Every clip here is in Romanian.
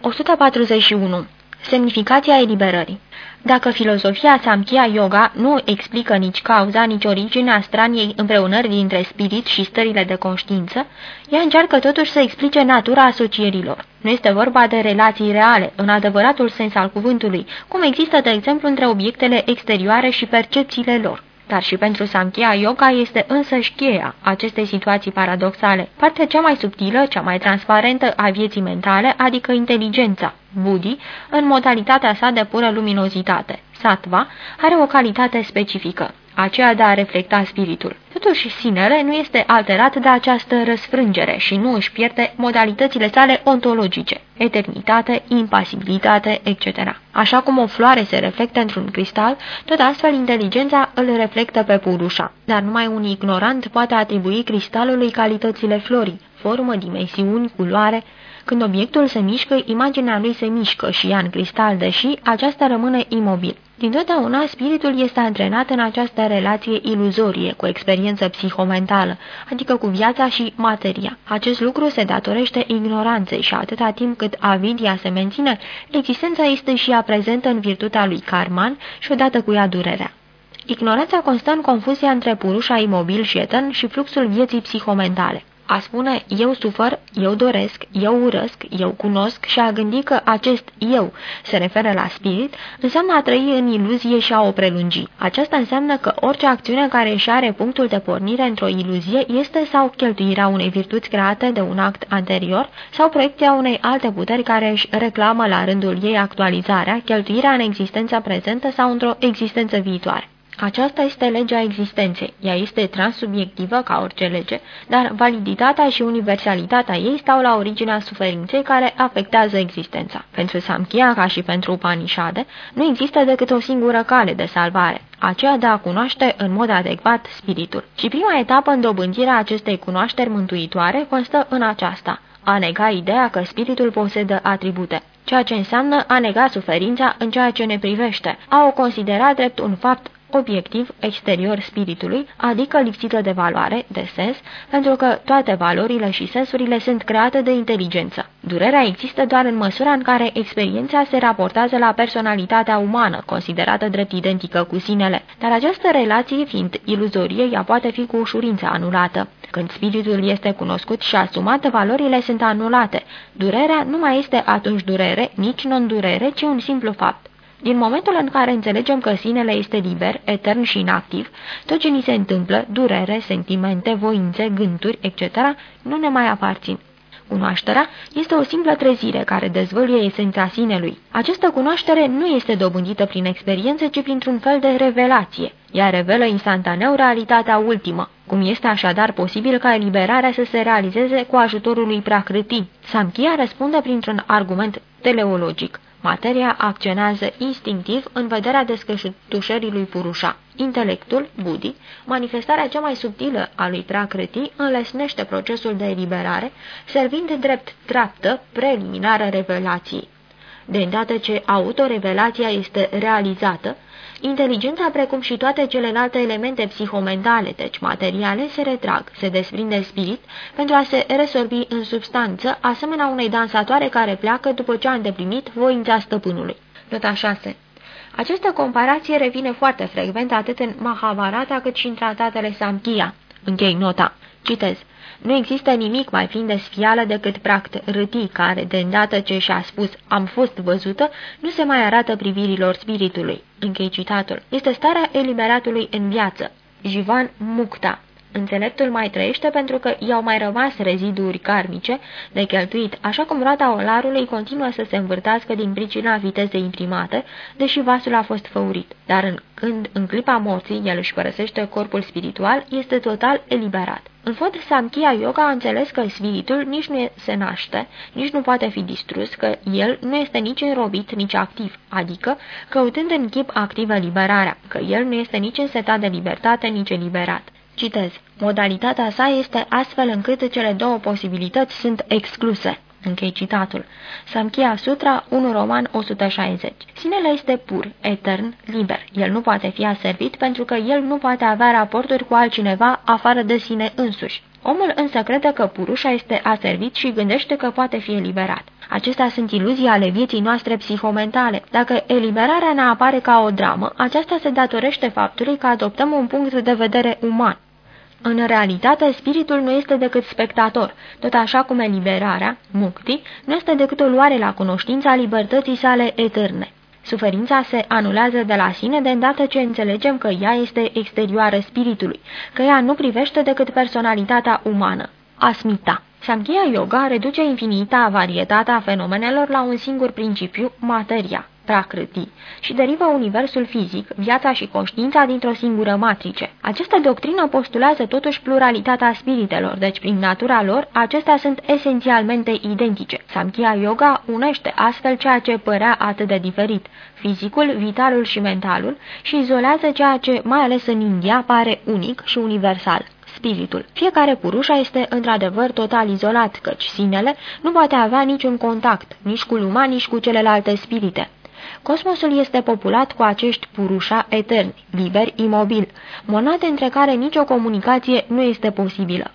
141. Semnificația eliberării Dacă filozofia Samkhya Yoga nu explică nici cauza, nici originea straniei împreunări dintre spirit și stările de conștiință, ea încearcă totuși să explice natura asocierilor. Nu este vorba de relații reale, în adevăratul sens al cuvântului, cum există, de exemplu, între obiectele exterioare și percepțiile lor. Dar și pentru Samkhya Yoga este însăși cheia acestei situații paradoxale, partea cea mai subtilă, cea mai transparentă a vieții mentale, adică inteligența. Budi, în modalitatea sa de pură luminozitate. Sattva are o calitate specifică aceea de a reflecta spiritul. Totuși, sinele nu este alterat de această răsfrângere și nu își pierde modalitățile sale ontologice, eternitate, impasibilitate, etc. Așa cum o floare se reflectă într-un cristal, tot astfel inteligența îl reflectă pe purușa. Dar numai un ignorant poate atribui cristalului calitățile florii, formă, dimensiuni, culoare, când obiectul se mișcă, imaginea lui se mișcă și ea în cristal, deși aceasta rămâne imobil. Din totdeauna, spiritul este antrenat în această relație iluzorie cu experiență psihomentală, adică cu viața și materia. Acest lucru se datorește ignoranței și atâta timp cât avidia se menține, existența este și ea prezentă în virtutea lui Karman și odată cu ea durerea. Ignoranța constă în confuzia între purușa imobil și etern și fluxul vieții psihomentale. A spune eu sufăr, eu doresc, eu urăsc, eu cunosc și a gândi că acest eu se referă la spirit, înseamnă a trăi în iluzie și a o prelungi. Aceasta înseamnă că orice acțiune care își are punctul de pornire într-o iluzie este sau cheltuirea unei virtuți create de un act anterior sau proiecția unei alte puteri care își reclamă la rândul ei actualizarea, cheltuirea în existența prezentă sau într-o existență viitoare. Aceasta este legea existenței. Ea este transubiectivă ca orice lege, dar validitatea și universalitatea ei stau la originea suferinței care afectează existența. Pentru Samkhya, ca și pentru Upanishade, nu există decât o singură cale de salvare, aceea de a cunoaște în mod adecvat spiritul. Și prima etapă în dobândirea acestei cunoașteri mântuitoare constă în aceasta, a nega ideea că spiritul posedă atribute ceea ce înseamnă a nega suferința în ceea ce ne privește, a o considera drept un fapt obiectiv exterior spiritului, adică lipsită de valoare, de sens, pentru că toate valorile și sensurile sunt create de inteligență. Durerea există doar în măsura în care experiența se raportează la personalitatea umană, considerată drept identică cu sinele, dar această relație, fiind iluzorie, ea poate fi cu ușurință anulată. Când spiritul este cunoscut și asumat, valorile sunt anulate. Durerea nu mai este atunci durere, nici non-durere, ci un simplu fapt. Din momentul în care înțelegem că sinele este liber, etern și inactiv, tot ce ni se întâmplă, durere, sentimente, voințe, gânduri, etc., nu ne mai aparțin. Cunoașterea este o simplă trezire care dezvăluie esența sinelui. Această cunoaștere nu este dobândită prin experiență, ci printr-un fel de revelație. Ea revelă instantaneu realitatea ultimă. Cum este așadar posibil ca eliberarea să se realizeze cu ajutorul lui Prakriti? Samkhya răspunde printr-un argument teleologic. Materia acționează instinctiv în vederea descășutușării lui Purusha. Intelectul, Budi, manifestarea cea mai subtilă a lui Prakriti, înlesnește procesul de eliberare, servind drept treaptă preliminară revelației. De îndată ce autorevelația este realizată, Inteligența, precum și toate celelalte elemente psihomentale, deci materiale, se retrag, se desprinde spirit pentru a se resorbi în substanță, asemenea unei dansatoare care pleacă după ce a îndeplinit voința stăpânului. Nota 6 această comparație revine foarte frecvent atât în Mahabharata cât și în tratatele Samkhya. Închei nota. Citez. Nu există nimic mai plin de sfială decât pract râtii, care, de îndată ce și-a spus am fost văzută, nu se mai arată privirilor spiritului. Închei citatul. Este starea eliberatului în viață. Jivan Mukta Înțeleptul mai trăiește pentru că i-au mai rămas reziduri karmice de cheltuit, așa cum roata olarului continuă să se învârtească din pricina vitezei imprimate, deși vasul a fost făurit. Dar în, când, în clipa morții, el își părăsește corpul spiritual, este total eliberat. În fond, Samkhya Yoga a înțeles că spiritul nici nu se naște, nici nu poate fi distrus, că el nu este nici înrobit, nici activ, adică căutând în chip activ eliberarea, că el nu este nici însetat de libertate, nici eliberat. Citez. Modalitatea sa este astfel încât cele două posibilități sunt excluse. Închei citatul. Samkhya Sutra 1 Roman 160 Sinele este pur, etern, liber. El nu poate fi aservit pentru că el nu poate avea raporturi cu altcineva afară de sine însuși. Omul însă crede că purușa este aservit și gândește că poate fi eliberat. Acestea sunt iluzii ale vieții noastre psihomentale. Dacă eliberarea ne apare ca o dramă, aceasta se datorește faptului că adoptăm un punct de vedere uman. În realitate, spiritul nu este decât spectator, tot așa cum eliberarea, mukti, nu este decât o luare la cunoștința libertății sale eterne. Suferința se anulează de la sine de îndată ce înțelegem că ea este exterioară spiritului, că ea nu privește decât personalitatea umană. Asmita Samkhya Yoga reduce infinita varietatea fenomenelor la un singur principiu, materia, prakriti, și derivă universul fizic, viața și conștiința dintr-o singură matrice. Această doctrină postulează totuși pluralitatea spiritelor, deci prin natura lor, acestea sunt esențialmente identice. Samkhya Yoga unește astfel ceea ce părea atât de diferit, fizicul, vitalul și mentalul, și izolează ceea ce, mai ales în India, pare unic și universal spiritul. Fiecare purușa este într-adevăr total izolat, căci sinele nu poate avea niciun contact, nici cu lumea, nici cu celelalte spirite. Cosmosul este populat cu acești purușa eterni, liberi, imobil, monade între care nicio comunicație nu este posibilă.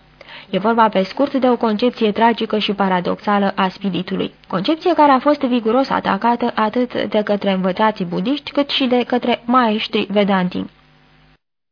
E vorba pe scurt de o concepție tragică și paradoxală a spiritului. Concepție care a fost viguros atacată atât de către învățații budiști cât și de către maestri vedantin.